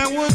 ya wuzi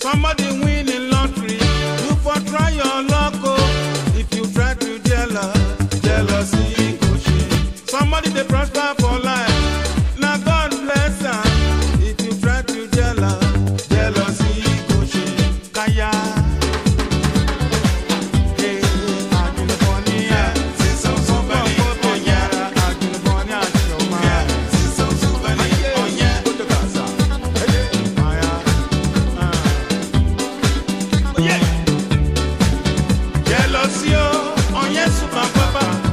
Somebody win in lottery, you for try your luck. Oh. If you try to jealousy, Somebody Papa.